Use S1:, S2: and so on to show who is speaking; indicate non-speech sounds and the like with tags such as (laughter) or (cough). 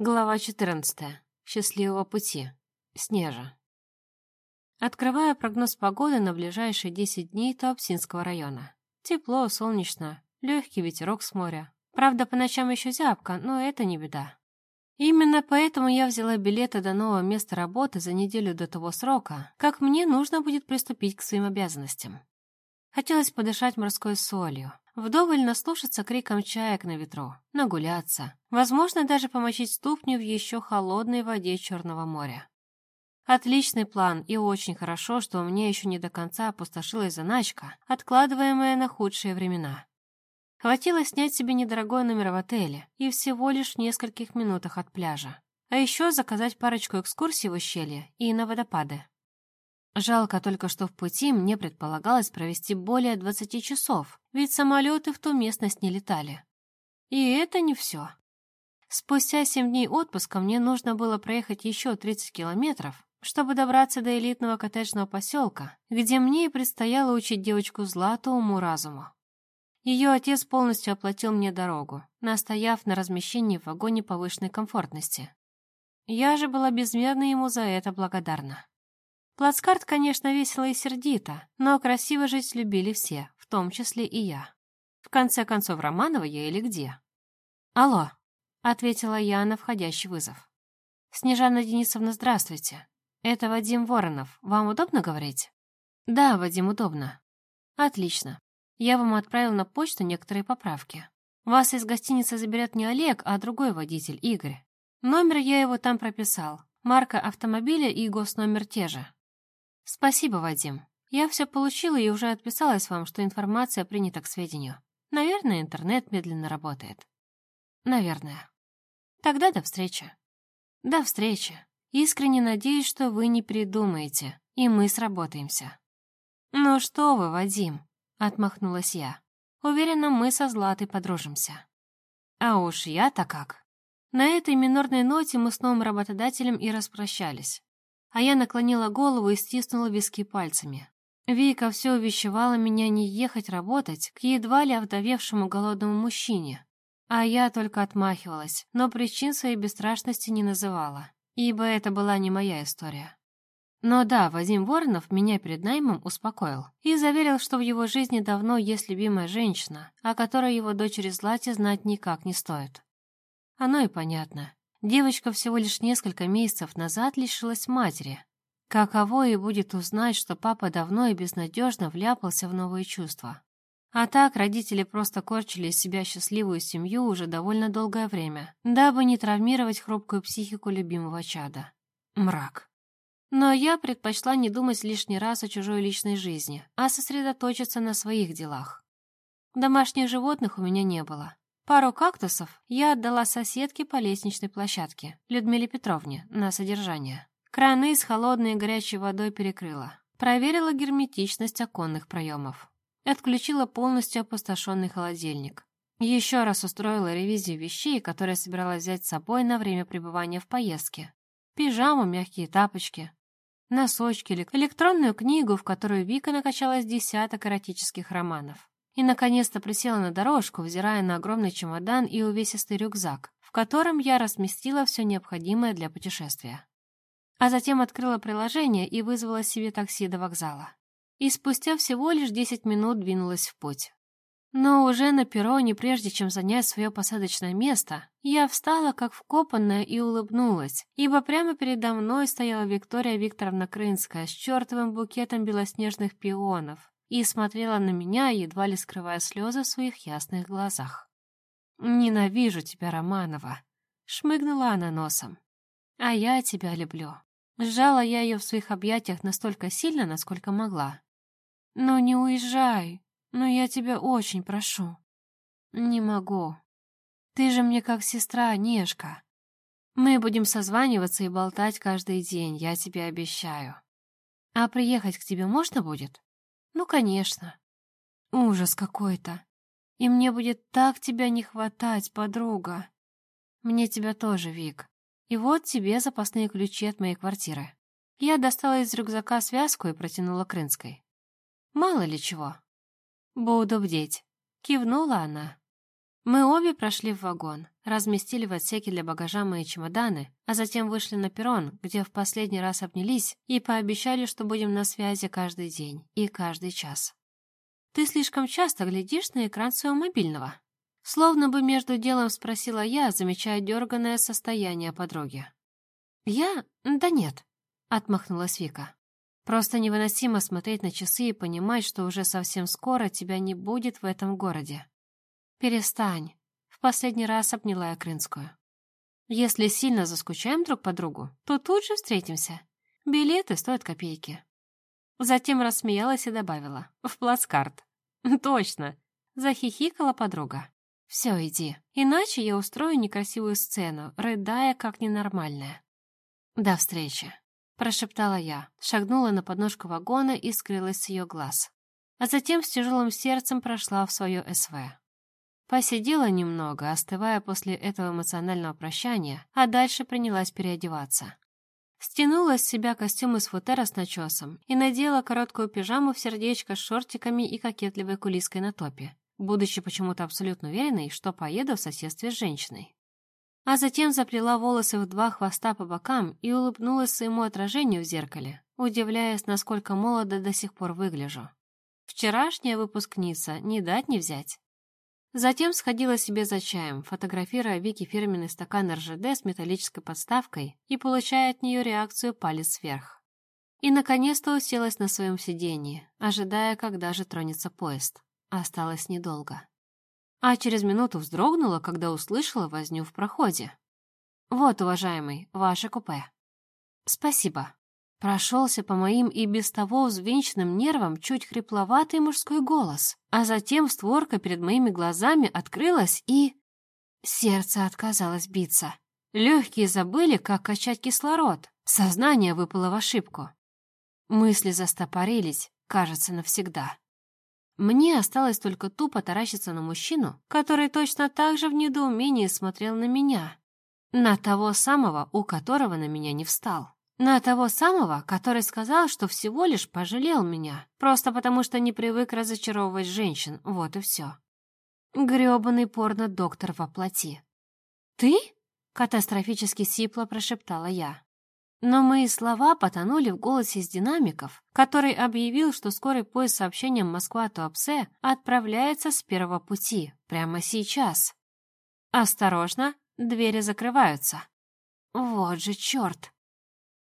S1: Глава 14. Счастливого пути. Снежа. Открываю прогноз погоды на ближайшие 10 дней Туапсинского района. Тепло, солнечно, легкий ветерок с моря. Правда, по ночам еще зябко, но это не беда. Именно поэтому я взяла билеты до нового места работы за неделю до того срока, как мне нужно будет приступить к своим обязанностям. Хотелось подышать морской солью, вдоволь наслушаться криком чаек на ветру, нагуляться, возможно, даже помочить ступню в еще холодной воде Черного моря. Отличный план, и очень хорошо, что у меня еще не до конца опустошилась заначка, откладываемая на худшие времена. Хватило снять себе недорогой номер в отеле и всего лишь в нескольких минутах от пляжа. А еще заказать парочку экскурсий в ущелье и на водопады. Жалко только, что в пути мне предполагалось провести более 20 часов, ведь самолеты в ту местность не летали. И это не все. Спустя 7 дней отпуска мне нужно было проехать еще 30 километров, чтобы добраться до элитного коттеджного поселка, где мне и предстояло учить девочку Злату уму-разуму. Ее отец полностью оплатил мне дорогу, настояв на размещении в вагоне повышенной комфортности. Я же была безмерно ему за это благодарна. Плацкарт, конечно, весело и сердито, но красиво жить любили все, в том числе и я. В конце концов, Романова я или где? «Алло», — ответила я на входящий вызов. «Снежана Денисовна, здравствуйте. Это Вадим Воронов. Вам удобно говорить?» «Да, Вадим, удобно». «Отлично. Я вам отправил на почту некоторые поправки. Вас из гостиницы заберет не Олег, а другой водитель, Игорь. Номер я его там прописал. Марка автомобиля и госномер те же. «Спасибо, Вадим. Я все получила и уже отписалась вам, что информация принята к сведению. Наверное, интернет медленно работает». «Наверное». «Тогда до встречи». «До встречи. Искренне надеюсь, что вы не придумаете, и мы сработаемся». «Ну что вы, Вадим», — отмахнулась я. «Уверена, мы со Златой подружимся». «А уж я-то как». На этой минорной ноте мы с новым работодателем и распрощались а я наклонила голову и стиснула виски пальцами. Вика все увещевала меня не ехать работать к едва ли овдовевшему голодному мужчине. А я только отмахивалась, но причин своей бесстрашности не называла, ибо это была не моя история. Но да, Вадим Воронов меня перед наймом успокоил и заверил, что в его жизни давно есть любимая женщина, о которой его дочери Злате знать никак не стоит. Оно и понятно. Девочка всего лишь несколько месяцев назад лишилась матери. Каково ей будет узнать, что папа давно и безнадежно вляпался в новые чувства. А так родители просто корчили из себя счастливую семью уже довольно долгое время, дабы не травмировать хрупкую психику любимого чада. Мрак. Но я предпочла не думать лишний раз о чужой личной жизни, а сосредоточиться на своих делах. Домашних животных у меня не было, Пару кактусов я отдала соседке по лестничной площадке, Людмиле Петровне, на содержание. Краны с холодной и горячей водой перекрыла. Проверила герметичность оконных проемов. Отключила полностью опустошенный холодильник. Еще раз устроила ревизию вещей, которые собиралась взять с собой на время пребывания в поездке. Пижаму, мягкие тапочки, носочки, электронную книгу, в которую Вика накачала с десяток эротических романов и, наконец-то, присела на дорожку, взирая на огромный чемодан и увесистый рюкзак, в котором я разместила все необходимое для путешествия. А затем открыла приложение и вызвала себе такси до вокзала. И спустя всего лишь 10 минут двинулась в путь. Но уже на перроне, прежде чем занять свое посадочное место, я встала как вкопанная и улыбнулась, ибо прямо передо мной стояла Виктория Викторовна Крынская с чертовым букетом белоснежных пионов, и смотрела на меня, едва ли скрывая слезы в своих ясных глазах. «Ненавижу тебя, Романова!» — шмыгнула она носом. «А я тебя люблю». Сжала я ее в своих объятиях настолько сильно, насколько могла. «Ну не уезжай, но я тебя очень прошу». «Не могу. Ты же мне как сестра, Нежка. Мы будем созваниваться и болтать каждый день, я тебе обещаю. А приехать к тебе можно будет?» Ну, конечно. Ужас какой-то. И мне будет так тебя не хватать, подруга. Мне тебя тоже, Вик. И вот тебе запасные ключи от моей квартиры. Я достала из рюкзака связку и протянула Крынской. Мало ли чего. Буду бдеть. Кивнула она. Мы обе прошли в вагон. Разместили в отсеке для багажа мои чемоданы, а затем вышли на перрон, где в последний раз обнялись и пообещали, что будем на связи каждый день и каждый час. «Ты слишком часто глядишь на экран своего мобильного?» Словно бы между делом спросила я, замечая дерганное состояние подруги. «Я? Да нет», — отмахнулась Вика. «Просто невыносимо смотреть на часы и понимать, что уже совсем скоро тебя не будет в этом городе. Перестань», — последний раз обняла я Крынскую. «Если сильно заскучаем друг по другу, то тут же встретимся. Билеты стоят копейки». Затем рассмеялась и добавила. «В плацкарт». (laughs) «Точно», — захихикала подруга. «Все, иди, иначе я устрою некрасивую сцену, рыдая как ненормальная». «До встречи», — прошептала я, шагнула на подножку вагона и скрылась с ее глаз. А затем с тяжелым сердцем прошла в свое СВ. Посидела немного, остывая после этого эмоционального прощания, а дальше принялась переодеваться. Стянула с себя костюм из футера с начесом и надела короткую пижаму в сердечко с шортиками и кокетливой кулиской на топе, будучи почему-то абсолютно уверенной, что поеду в соседстве с женщиной а затем заплела волосы в два хвоста по бокам и улыбнулась своему отражению в зеркале, удивляясь, насколько молодо до сих пор выгляжу. Вчерашняя выпускница, не дать не взять. Затем сходила себе за чаем, фотографируя Вики фирменный стакан РЖД с металлической подставкой и получая от нее реакцию палец вверх. И, наконец-то, уселась на своем сиденье, ожидая, когда же тронется поезд. Осталось недолго а через минуту вздрогнула, когда услышала возню в проходе. «Вот, уважаемый, ваше купе». «Спасибо». Прошелся по моим и без того взвинченным нервам чуть хрипловатый мужской голос, а затем створка перед моими глазами открылась и... Сердце отказалось биться. Легкие забыли, как качать кислород. Сознание выпало в ошибку. Мысли застопорились, кажется, навсегда. Мне осталось только тупо таращиться на мужчину, который точно так же в недоумении смотрел на меня. На того самого, у которого на меня не встал. На того самого, который сказал, что всего лишь пожалел меня, просто потому что не привык разочаровывать женщин, вот и все. Грёбаный порно-доктор во плоти. «Ты?» — катастрофически сипло прошептала я. Но мои слова потонули в голосе из динамиков, который объявил, что скорый поезд с сообщением Москва-Туапсе отправляется с первого пути, прямо сейчас. Осторожно, двери закрываются. Вот же черт!